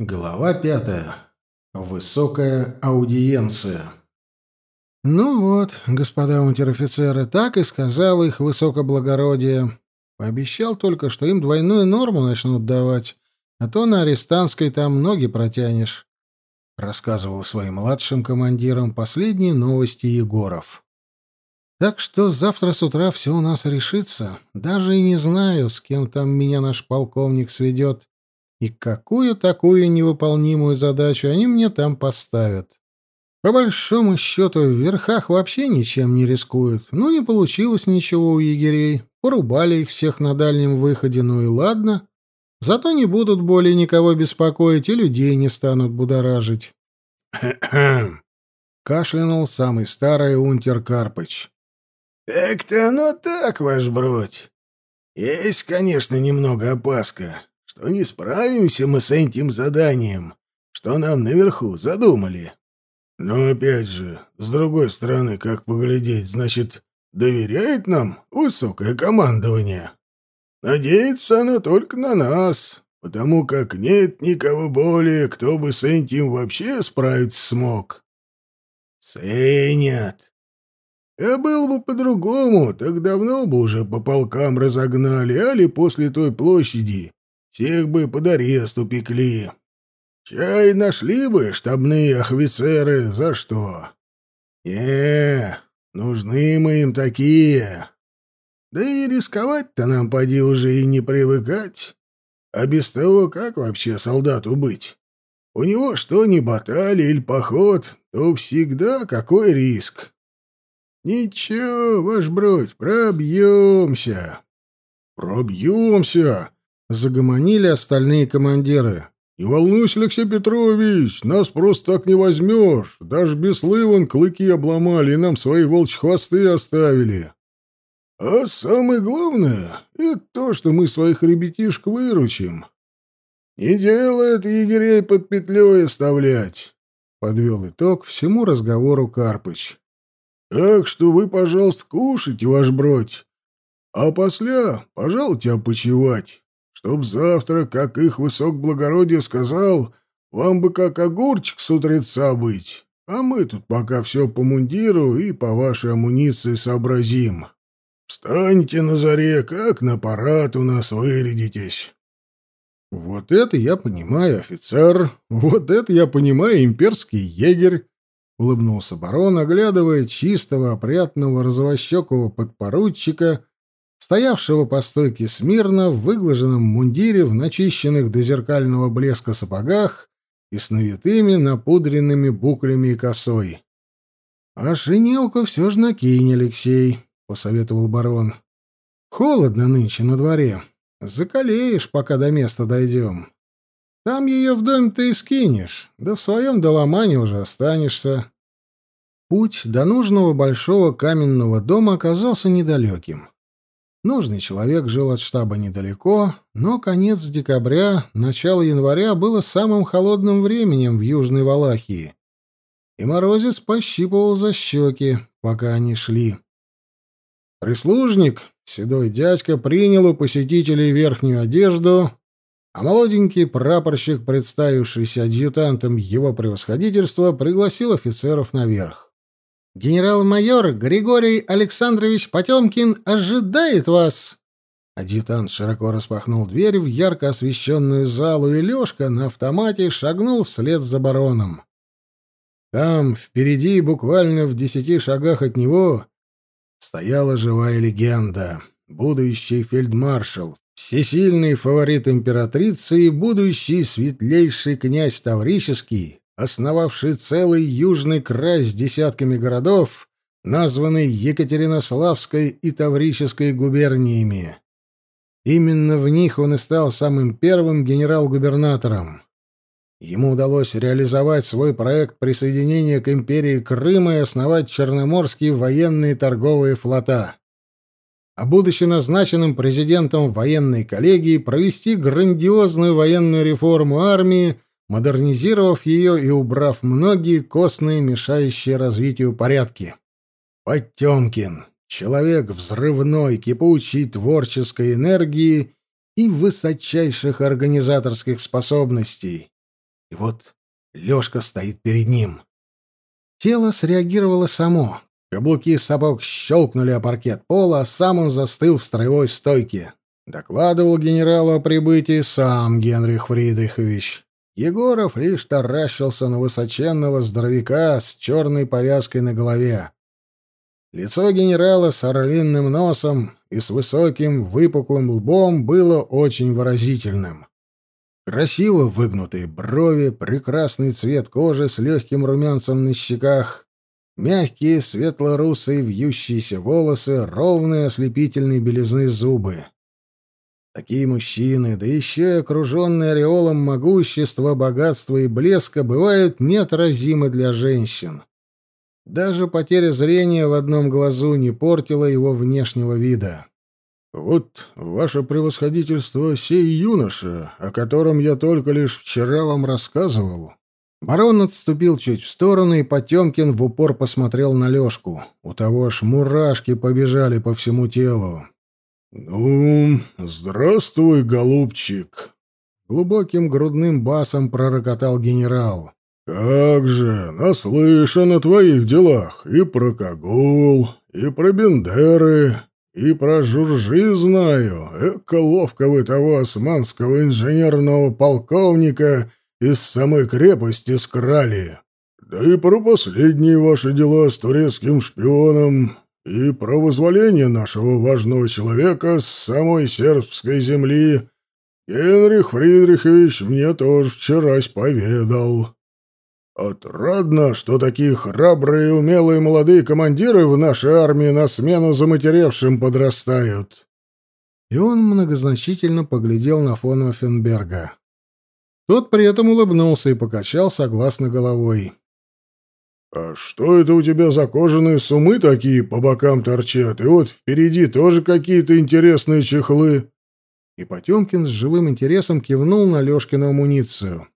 Глава пятая. Высокая аудиенция. Ну вот, господа унтер-офицеры, так и сказал их высокоблагородие. Пообещал только, что им двойную норму начнут давать, а то на арестантской там ноги протянешь. Рассказывал своим младшим командирам последние новости Егоров. Так что завтра с утра все у нас решится. Даже и не знаю, с кем там меня наш полковник сведет и какую такую невыполнимую задачу они мне там поставят. По большому счету, в верхах вообще ничем не рискуют. Ну, не получилось ничего у егерей. Порубали их всех на дальнем выходе, ну и ладно. Зато не будут более никого беспокоить и людей не станут будоражить. Кашлянул самый старый унтер Карпыч. «Так-то оно так, ваш бродь. Есть, конечно, немного опаска что не справимся мы с этим заданием, что нам наверху задумали. Но опять же, с другой стороны, как поглядеть, значит, доверяет нам высокое командование. Надеется она только на нас, потому как нет никого более, кто бы с этим вообще справиться смог. Ценят. А было бы по-другому, так давно бы уже по полкам разогнали, али после той площади всех бы под арест упекли. Чай нашли бы штабные офицеры за что. Не, нужны мы им такие. Да и рисковать-то нам поди уже и не привыкать. А без того, как вообще солдату быть? У него что ни баталия или поход, то всегда какой риск. Ничего, ваш бродь, пробьемся. Пробьемся, Загомонили остальные командиры. «Не волнуйся, Алексей Петрович, нас просто так не возьмешь. Даже без вон клыки обломали и нам свои волчьи хвосты оставили». «А самое главное — это то, что мы своих ребятишек выручим. Не делает егерей под петлей оставлять», — подвел итог всему разговору Карпыч. «Так что вы, пожалуйста, кушайте, ваш бродь, а после пожалуйте опочевать» чтоб завтра, как их высокоблагородие сказал, вам бы как огурчик с утреца быть, а мы тут пока все по мундиру и по вашей амуниции сообразим. Встаньте на заре, как на парад у нас вырядитесь». «Вот это я понимаю, офицер, вот это я понимаю, имперский егерь», — улыбнулся барон, оглядывая чистого, опрятного, розовощекого подпоручика, стоявшего по стойке смирно в выглаженном мундире, в начищенных до зеркального блеска сапогах и с навитыми напудренными буклями и косой. — А шинелку все же накинь, Алексей, — посоветовал барон. — Холодно нынче на дворе. Закалеешь, пока до места дойдем. Там ее в доме ты и скинешь, да в своем доломане уже останешься. Путь до нужного большого каменного дома оказался недалеким. Нужный человек жил от штаба недалеко, но конец декабря, начало января было самым холодным временем в Южной Валахии. И Морозец пощипывал за щеки, пока они шли. Прислужник, седой дядька, принял у посетителей верхнюю одежду, а молоденький прапорщик, представившийся адъютантом его превосходительства, пригласил офицеров наверх. Генерал-майор Григорий Александрович Потемкин ожидает вас. Адъютант широко распахнул дверь в ярко освещенную залу, и Лёшка на автомате шагнул вслед за бароном. Там, впереди, буквально в десяти шагах от него, стояла живая легенда. Будущий фельдмаршал, всесильный фаворит императрицы и будущий светлейший князь Таврический, основавший целый южный край с десятками городов, названный Екатеринославской и Таврической губерниями. Именно в них он и стал самым первым генерал-губернатором. Ему удалось реализовать свой проект присоединения к империи Крыма и основать Черноморские военные торговые флота. А будучи назначенным президентом военной коллегии, провести грандиозную военную реформу армии модернизировав ее и убрав многие костные, мешающие развитию порядки. Потемкин — человек взрывной, кипучей творческой энергии и высочайших организаторских способностей. И вот Лёшка стоит перед ним. Тело среагировало само. Каблуки сапог щелкнули о паркет пола, а сам он застыл в строевой стойке. Докладывал генералу о прибытии сам Генрих Фридрихович. Егоров лишь таращился на высоченного здоровяка с черной повязкой на голове. Лицо генерала с орлинным носом и с высоким выпуклым лбом было очень выразительным. Красиво выгнутые брови, прекрасный цвет кожи с легким румянцем на щеках, мягкие светло-русые вьющиеся волосы, ровные ослепительные белизны зубы. Такие мужчины, да еще и окруженные ореолом могущества, богатства и блеска, бывают неотразимы для женщин. Даже потеря зрения в одном глазу не портила его внешнего вида. «Вот ваше превосходительство сей юноша, о котором я только лишь вчера вам рассказывал». Барон отступил чуть в сторону, и Потемкин в упор посмотрел на Лёшку. У того аж мурашки побежали по всему телу. «Ну, здравствуй, голубчик!» Глубоким грудным басом пророкотал генерал. «Как же, наслышан о твоих делах и про Кагул, и про Бендеры, и про Журжи знаю. Эко ловко вы того османского инженерного полковника из самой крепости скрали. Да и про последние ваши дела с турецким шпионом, и про вызволение нашего важного человека с самой сербской земли Генрих Фридрихович мне тоже вчерась поведал». Отрадно, что такие храбрые и умелые молодые командиры в нашей армии на смену заматеревшим подрастают. И он многозначительно поглядел на фон Оффенберга. Тот при этом улыбнулся и покачал согласно головой. «А что это у тебя за кожаные сумы такие по бокам торчат? И вот впереди тоже какие-то интересные чехлы?» И Потемкин с живым интересом кивнул на Лёшкину амуницию.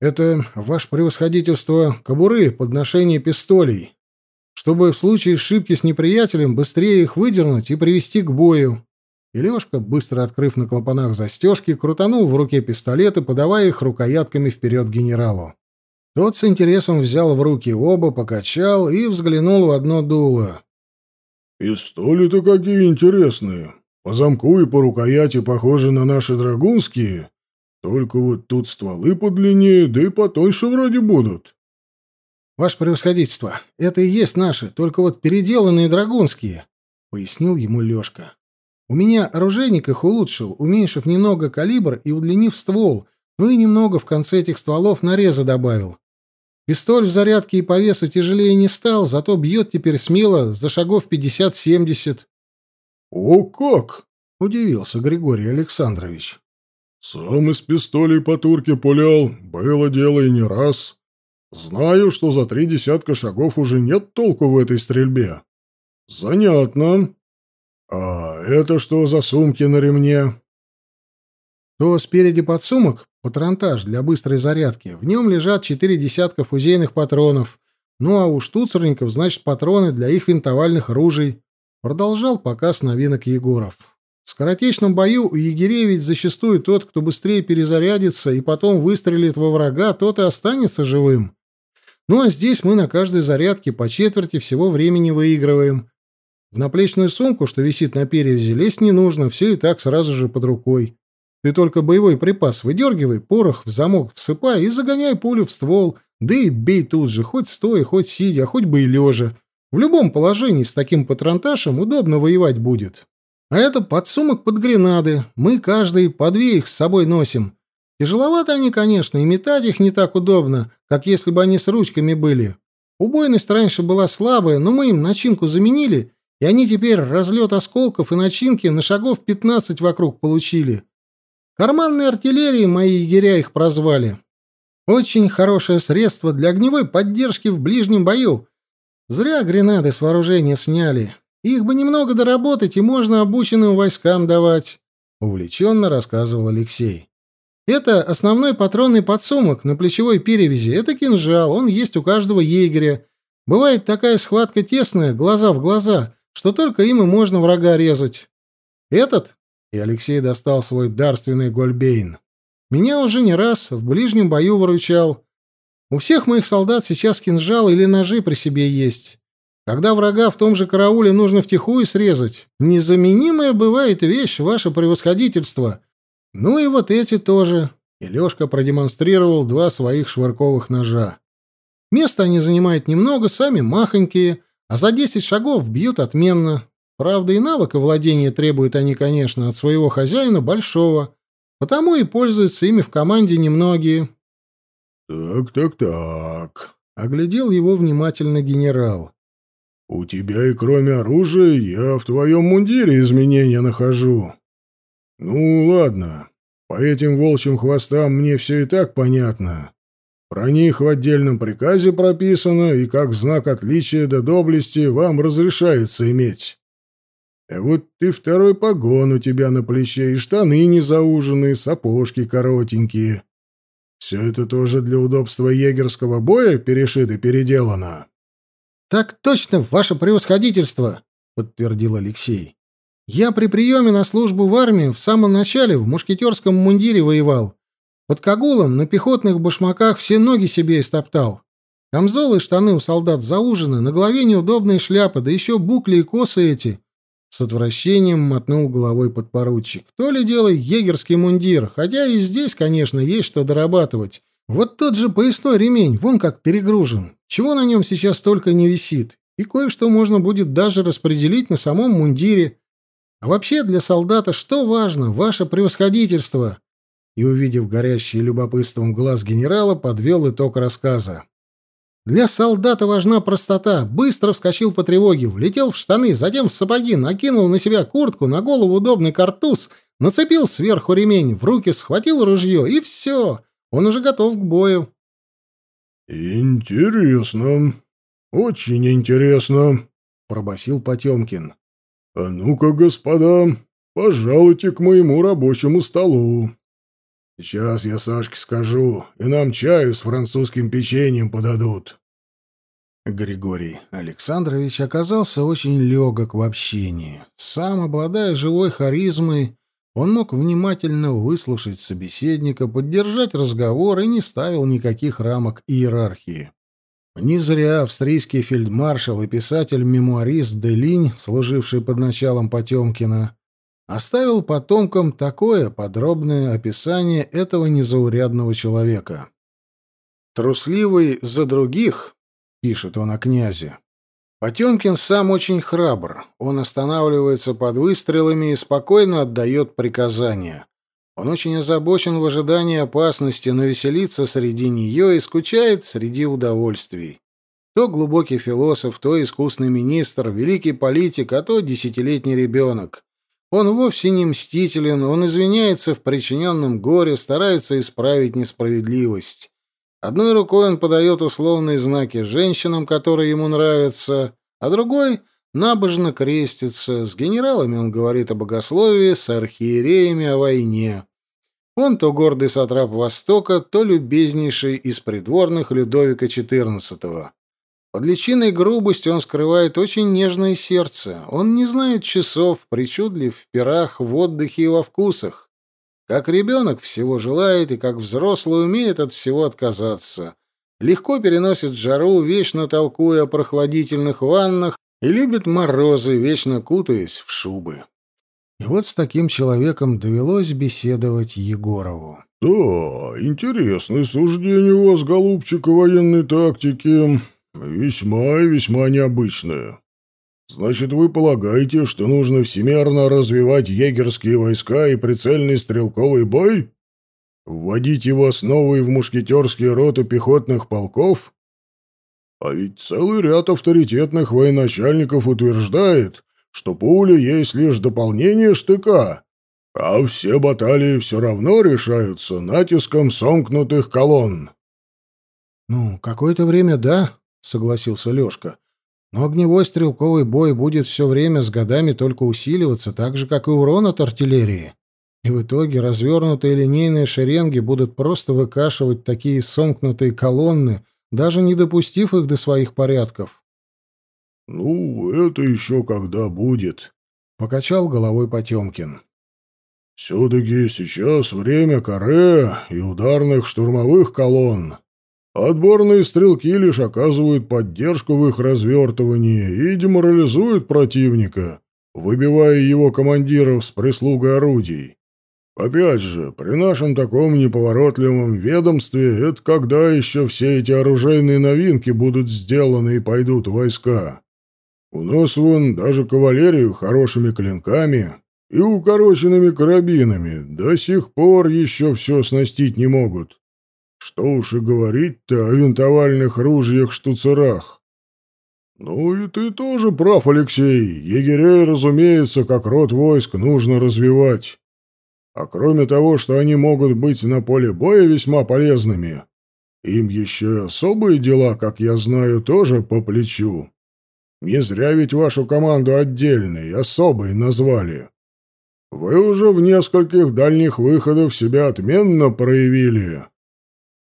Это, ваше превосходительство, кобуры подношение пистолей, чтобы в случае ошибки с неприятелем быстрее их выдернуть и привести к бою. И Лёшка, быстро открыв на клапанах застежки, крутанул в руке пистолеты, подавая их рукоятками вперед генералу. Тот с интересом взял в руки оба, покачал и взглянул в одно дуло. «Пистоли-то какие интересные! По замку и по рукояти похожи на наши драгунские, только вот тут стволы подлиннее, да и потоньше вроде будут. Ваше превосходительство, это и есть наши, только вот переделанные драгунские, пояснил ему Лёшка. У меня оружейник их улучшил, уменьшив немного калибр и удлинив ствол, ну и немного в конце этих стволов нареза добавил. Пистоль в зарядке и по весу тяжелее не стал, зато бьет теперь смело за шагов 50-70. — О как! — удивился Григорий Александрович. Сам из пистолей по турке пулял, было дело и не раз. Знаю, что за три десятка шагов уже нет толку в этой стрельбе. Занятно. А это что за сумки на ремне? То спереди подсумок патронтаж для быстрой зарядки. В нем лежат четыре десятка фузейных патронов. Ну а у штуцерников, значит, патроны для их винтовальных ружей. Продолжал показ новинок Егоров. В скоротечном бою у егерей ведь зачастую тот, кто быстрее перезарядится и потом выстрелит во врага, тот и останется живым. Ну а здесь мы на каждой зарядке по четверти всего времени выигрываем. В наплечную сумку, что висит на перевязи, лезть не нужно, все и так сразу же под рукой. Ты только боевой припас выдергивай, порох в замок всыпай и загоняй пулю в ствол, да и бей тут же, хоть стоя, хоть сидя, хоть бы и лежа. В любом положении с таким патронташем удобно воевать будет. А это подсумок под гренады. Мы каждый по две их с собой носим. Тяжеловато они, конечно, и метать их не так удобно, как если бы они с ручками были. Убойность раньше была слабая, но мы им начинку заменили, и они теперь разлет осколков и начинки на шагов 15 вокруг получили. Карманные артиллерии мои егеря их прозвали. Очень хорошее средство для огневой поддержки в ближнем бою. Зря гренады с вооружения сняли. Их бы немного доработать, и можно обученным войскам давать», — увлеченно рассказывал Алексей. «Это основной патронный подсумок на плечевой перевязи. Это кинжал, он есть у каждого егеря. Бывает такая схватка тесная, глаза в глаза, что только им и можно врага резать. Этот...» — и Алексей достал свой дарственный гольбейн. Меня уже не раз в ближнем бою выручал. У всех моих солдат сейчас кинжалы или ножи при себе есть. Когда врага в том же карауле нужно втихую срезать, незаменимая бывает вещь, ваше превосходительство. Ну и вот эти тоже. И Лёшка продемонстрировал два своих швырковых ножа. Место они занимают немного, сами махонькие, а за десять шагов бьют отменно. Правда, и навыка владения требуют они, конечно, от своего хозяина большого, потому и пользуются ими в команде немногие. «Так, так, так», — оглядел его внимательно генерал. «У тебя и кроме оружия я в твоем мундире изменения нахожу. Ну, ладно, по этим волчьим хвостам мне все и так понятно. Про них в отдельном приказе прописано, и как знак отличия до доблести вам разрешается иметь. А вот ты второй погон у тебя на плече, и штаны не зауженные, сапожки коротенькие. Все это тоже для удобства егерского боя перешито и переделано. — Так точно, ваше превосходительство, — подтвердил Алексей. — Я при приеме на службу в армии в самом начале в мушкетерском мундире воевал. Под Кагулом на пехотных башмаках все ноги себе истоптал. Камзолы и штаны у солдат заужены, на голове неудобные шляпы, да еще букли и косы эти. С отвращением мотнул головой подпоручик. То ли дело егерский мундир, хотя и здесь, конечно, есть что дорабатывать. Вот тот же поясной ремень, вон как перегружен. Чего на нем сейчас только не висит. И кое-что можно будет даже распределить на самом мундире. А вообще для солдата что важно? Ваше превосходительство. И, увидев горящий любопытством глаз генерала, подвел итог рассказа. Для солдата важна простота. Быстро вскочил по тревоге, влетел в штаны, затем в сапоги, накинул на себя куртку, на голову удобный картуз, нацепил сверху ремень, в руки схватил ружье, и все. Он уже готов к бою. «Интересно. Очень интересно», — пробасил Потемкин. «А ну-ка, господа, пожалуйте к моему рабочему столу. Сейчас я Сашке скажу, и нам чаю с французским печеньем подадут. Григорий Александрович оказался очень легок в общении. Сам, обладая живой харизмой, он мог внимательно выслушать собеседника, поддержать разговор и не ставил никаких рамок иерархии. Не зря австрийский фельдмаршал и писатель-мемуарист Делинь, служивший под началом Потемкина, оставил потомкам такое подробное описание этого незаурядного человека. «Трусливый за других», — пишет он о князе, Потемкин сам очень храбр. Он останавливается под выстрелами и спокойно отдает приказания. Он очень озабочен в ожидании опасности, но веселится среди нее и скучает среди удовольствий. То глубокий философ, то искусный министр, великий политик, а то десятилетний ребенок. Он вовсе не мстителен, он извиняется в причиненном горе, старается исправить несправедливость. Одной рукой он подает условные знаки женщинам, которые ему нравятся, а другой набожно крестится. С генералами он говорит о богословии, с архиереями о войне. Он то гордый сатрап Востока, то любезнейший из придворных Людовика XIV. Под личиной грубости он скрывает очень нежное сердце. Он не знает часов, причудлив в пирах, в отдыхе и во вкусах. Как ребенок всего желает и как взрослый умеет от всего отказаться. Легко переносит жару, вечно толкуя о прохладительных ваннах, и любит морозы, вечно кутаясь в шубы. И вот с таким человеком довелось беседовать Егорову. — Да, интересное суждение у вас, голубчик, о военной тактике. «Весьма и весьма необычное. Значит, вы полагаете, что нужно всемерно развивать егерские войска и прицельный стрелковый бой? Вводить его основой в мушкетерские роты пехотных полков? А ведь целый ряд авторитетных военачальников утверждает, что пуля есть лишь дополнение штыка, а все баталии все равно решаются натиском сомкнутых колонн». «Ну, какое-то время да», согласился Лёшка. Но огневой стрелковый бой будет все время с годами только усиливаться, так же, как и урон от артиллерии. И в итоге развернутые линейные шеренги будут просто выкашивать такие сомкнутые колонны, даже не допустив их до своих порядков. «Ну, это еще когда будет», — покачал головой Потемкин. Все-таки сейчас время каре и ударных штурмовых колонн. Отборные стрелки лишь оказывают поддержку в их развертывании и деморализуют противника, выбивая его командиров с прислугой орудий. Опять же, при нашем таком неповоротливом ведомстве это когда еще все эти оружейные новинки будут сделаны и пойдут войска. У нас вон даже кавалерию хорошими клинками и укороченными карабинами до сих пор еще все снастить не могут. Что уж и говорить-то о винтовальных ружьях-штуцерах. Ну и ты тоже прав, Алексей. Егерей, разумеется, как род войск нужно развивать. А кроме того, что они могут быть на поле боя весьма полезными, им еще и особые дела, как я знаю, тоже по плечу. Не зря ведь вашу команду отдельной, особой назвали. Вы уже в нескольких дальних выходах себя отменно проявили.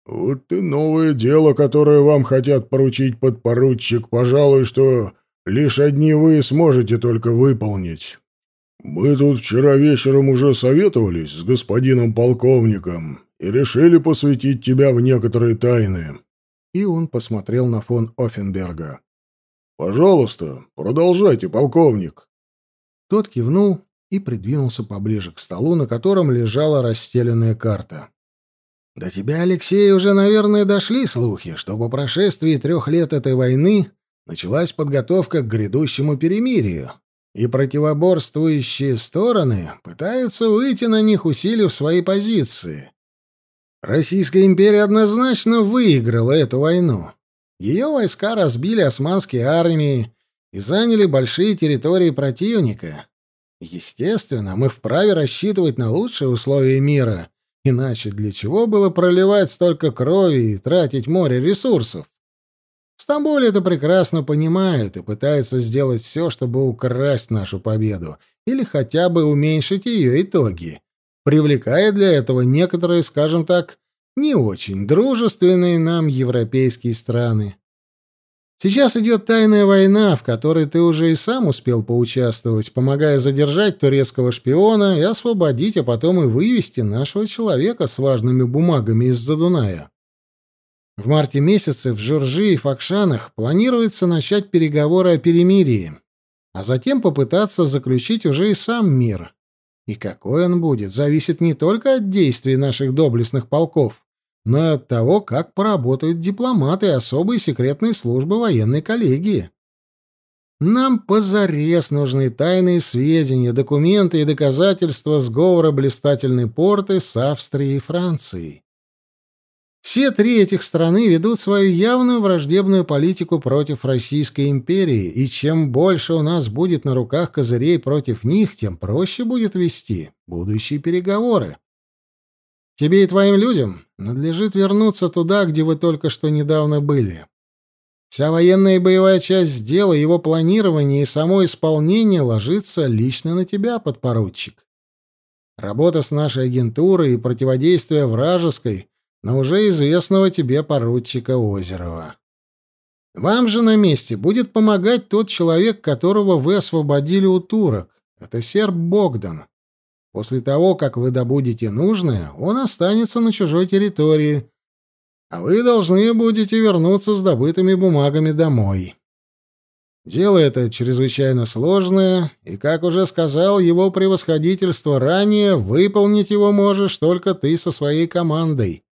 Вот и новое дело, которое вам хотят поручить подпоручик, пожалуй, что лишь одни вы сможете только выполнить. Мы тут вчера вечером уже советовались с господином полковником и решили посвятить тебя в некоторые тайны. И он посмотрел на фон Оффенберга. Пожалуйста, продолжайте, полковник. Тот кивнул и придвинулся поближе к столу, на котором лежала расстеленная карта. «До тебя, Алексей, уже, наверное, дошли слухи, что по прошествии трех лет этой войны началась подготовка к грядущему перемирию, и противоборствующие стороны пытаются выйти на них, усилив свои позиции. Российская империя однозначно выиграла эту войну. Ее войска разбили османские армии и заняли большие территории противника. Естественно, мы вправе рассчитывать на лучшие условия мира, иначе для чего было проливать столько крови и тратить море ресурсов? В Стамбуле это прекрасно понимают и пытаются сделать все, чтобы украсть нашу победу или хотя бы уменьшить ее итоги, привлекая для этого некоторые, скажем так, не очень дружественные нам европейские страны. Сейчас идет тайная война, в которой ты уже и сам успел поучаствовать, помогая задержать турецкого шпиона и освободить, а потом и вывести нашего человека с важными бумагами из-за Дуная. В марте месяце в Журжи и Факшанах планируется начать переговоры о перемирии, а затем попытаться заключить уже и сам мир. И какой он будет, зависит не только от действий наших доблестных полков, но и от того, как поработают дипломаты и особые секретные службы военной коллегии. Нам позарез нужны тайные сведения, документы и доказательства сговора блистательной порты с Австрией и Францией. Все три этих страны ведут свою явную враждебную политику против Российской империи, и чем больше у нас будет на руках козырей против них, тем проще будет вести будущие переговоры. Тебе и твоим людям надлежит вернуться туда, где вы только что недавно были. Вся военная и боевая часть дела, его планирование и само исполнение ложится лично на тебя, подпоручик. Работа с нашей агентурой и противодействие вражеской на уже известного тебе поручика Озерова. Вам же на месте будет помогать тот человек, которого вы освободили у турок. Это серб Богдан. После того, как вы добудете нужное, он останется на чужой территории, а вы должны будете вернуться с добытыми бумагами домой. Дело это чрезвычайно сложное, и, как уже сказал его превосходительство ранее, выполнить его можешь только ты со своей командой,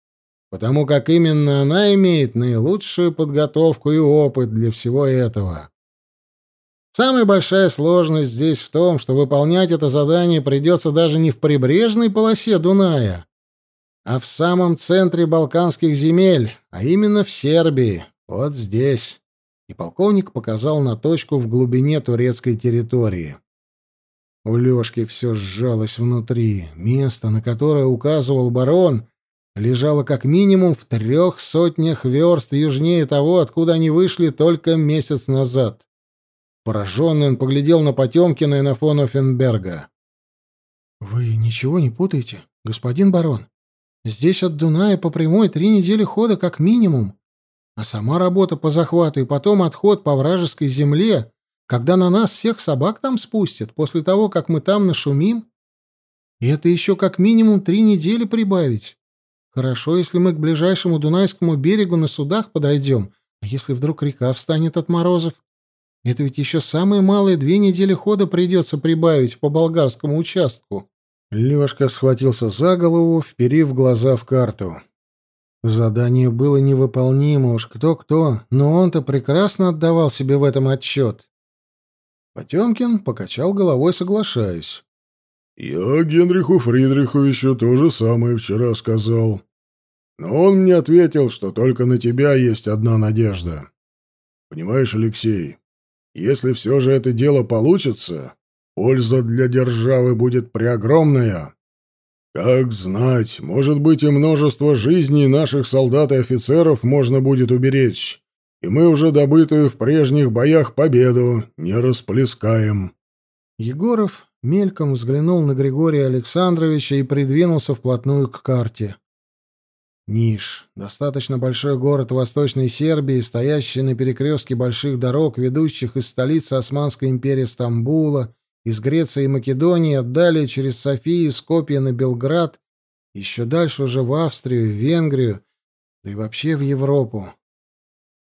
потому как именно она имеет наилучшую подготовку и опыт для всего этого. Самая большая сложность здесь в том, что выполнять это задание придется даже не в прибрежной полосе Дуная, а в самом центре балканских земель, а именно в Сербии, вот здесь. И полковник показал на точку в глубине турецкой территории. У Лёшки все сжалось внутри. Место, на которое указывал барон, лежало как минимум в трех сотнях верст южнее того, откуда они вышли только месяц назад. Пораженный он поглядел на Потемкина и на фон Оффенберга. «Вы ничего не путаете, господин барон? Здесь от Дуная по прямой три недели хода как минимум. А сама работа по захвату и потом отход по вражеской земле, когда на нас всех собак там спустят, после того, как мы там нашумим, И это еще как минимум три недели прибавить. Хорошо, если мы к ближайшему Дунайскому берегу на судах подойдем, а если вдруг река встанет от морозов? Это ведь еще самые малые две недели хода придется прибавить по болгарскому участку. Лешка схватился за голову, вперив глаза в карту. Задание было невыполнимо, уж кто-кто, но он-то прекрасно отдавал себе в этом отчет. Потемкин покачал головой, соглашаясь. «Я Генриху Фридриховичу то же самое вчера сказал. Но он мне ответил, что только на тебя есть одна надежда. Понимаешь, Алексей, если все же это дело получится, польза для державы будет преогромная. Как знать, может быть, и множество жизней наших солдат и офицеров можно будет уберечь, и мы уже добытую в прежних боях победу не расплескаем. Егоров мельком взглянул на Григория Александровича и придвинулся вплотную к карте. Ниш, достаточно большой город Восточной Сербии, стоящий на перекрестке больших дорог, ведущих из столицы Османской империи Стамбула, из Греции и Македонии, далее через Софию, Скопье на Белград, еще дальше уже в Австрию, в Венгрию, да и вообще в Европу.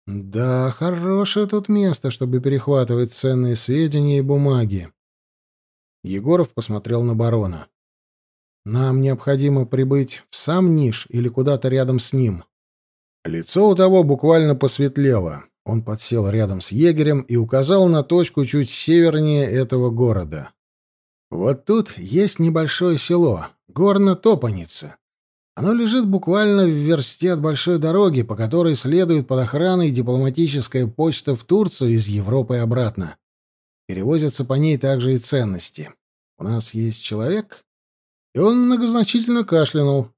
Да, хорошее тут место, чтобы перехватывать ценные сведения и бумаги. Егоров посмотрел на барона. Нам необходимо прибыть в сам Ниш или куда-то рядом с ним. Лицо у того буквально посветлело. Он подсел рядом с егерем и указал на точку чуть севернее этого города. Вот тут есть небольшое село, Горно-Топаница. Оно лежит буквально в версте от большой дороги, по которой следует под охраной дипломатическая почта в Турцию из Европы и обратно. Перевозятся по ней также и ценности. У нас есть человек, и он многозначительно кашлянул,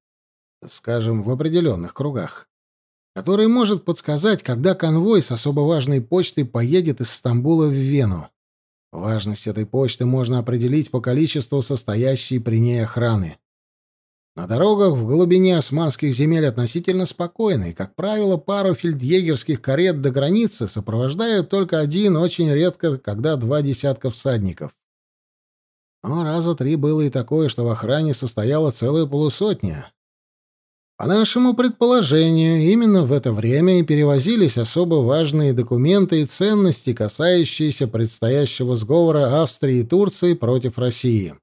скажем, в определенных кругах, который может подсказать, когда конвой с особо важной почтой поедет из Стамбула в Вену. Важность этой почты можно определить по количеству состоящей при ней охраны. На дорогах в глубине османских земель относительно спокойно, и, как правило, пару фельдъегерских карет до границы сопровождают только один, очень редко, когда два десятка всадников. Но раза три было и такое, что в охране состояла целая полусотня. По нашему предположению, именно в это время и перевозились особо важные документы и ценности, касающиеся предстоящего сговора Австрии и Турции против России.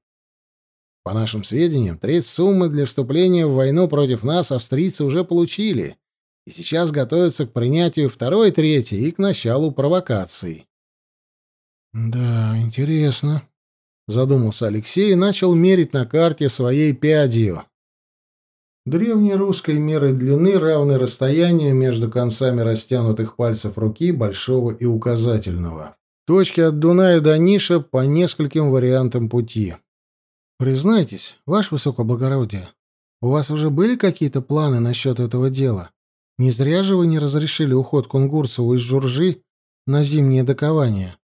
По нашим сведениям, треть суммы для вступления в войну против нас австрийцы уже получили, и сейчас готовятся к принятию второй трети и к началу провокаций. «Да, интересно», задумался Алексей и начал мерить на карте своей пядью. Древней русской меры длины равны расстоянию между концами растянутых пальцев руки большого и указательного. Точки от Дуная до Ниша по нескольким вариантам пути. Признайтесь, ваше высокоблагородие, у вас уже были какие-то планы насчет этого дела? Не зря же вы не разрешили уход Кунгурцеву из Журжи на зимнее докование.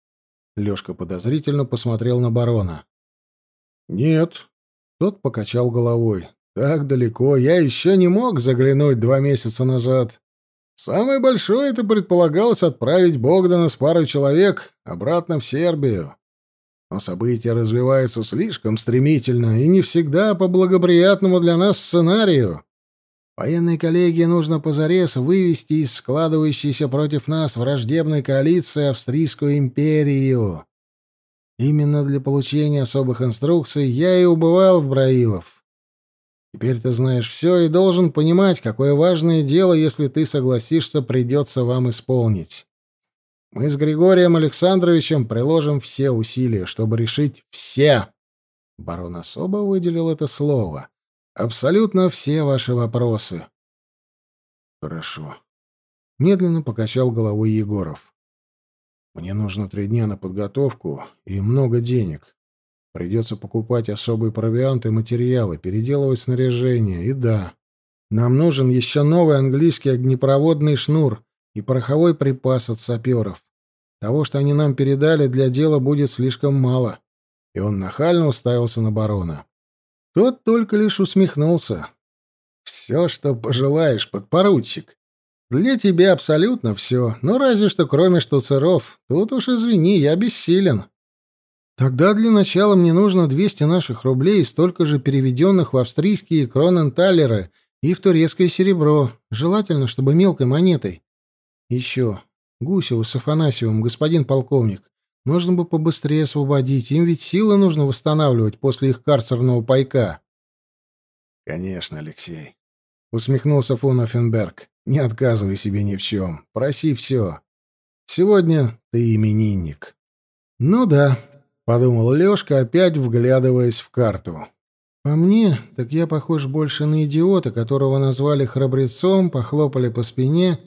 Лёшка подозрительно посмотрел на барона. «Нет». Тот покачал головой. «Так далеко. Я еще не мог заглянуть два месяца назад. Самое большое это предполагалось отправить Богдана с парой человек обратно в Сербию. Но события развиваются слишком стремительно и не всегда по благоприятному для нас сценарию. Военной коллегии нужно позарез вывести из складывающейся против нас враждебной коалиции Австрийскую империю. Именно для получения особых инструкций я и убывал в Браилов. Теперь ты знаешь все и должен понимать, какое важное дело, если ты согласишься, придется вам исполнить. Мы с Григорием Александровичем приложим все усилия, чтобы решить все. Барон особо выделил это слово. Абсолютно все ваши вопросы. Хорошо. Медленно покачал головой Егоров. Мне нужно три дня на подготовку и много денег. Придется покупать особые провианты и материалы, переделывать снаряжение. И да, нам нужен еще новый английский огнепроводный шнур и пороховой припас от саперов. Того, что они нам передали, для дела будет слишком мало. И он нахально уставился на барона. Тот только лишь усмехнулся. «Все, что пожелаешь, подпоручик. Для тебя абсолютно все, но разве что кроме штуцеров. Тут уж извини, я бессилен». Тогда для начала мне нужно 200 наших рублей и столько же переведенных в австрийские кроненталеры и в турецкое серебро, желательно, чтобы мелкой монетой. Еще. Гусеву с Афанасьевым, господин полковник. Нужно бы побыстрее освободить. Им ведь силы нужно восстанавливать после их карцерного пайка. — Конечно, Алексей. — усмехнулся фон Оффенберг. — Не отказывай себе ни в чем. Проси все. Сегодня ты именинник. — Ну да, — подумал Лёшка, опять вглядываясь в карту. По мне, так я похож больше на идиота, которого назвали храбрецом, похлопали по спине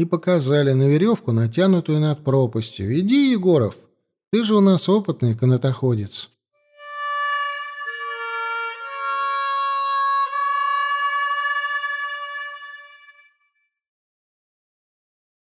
и показали на веревку, натянутую над пропастью. «Иди, Егоров, ты же у нас опытный канатоходец».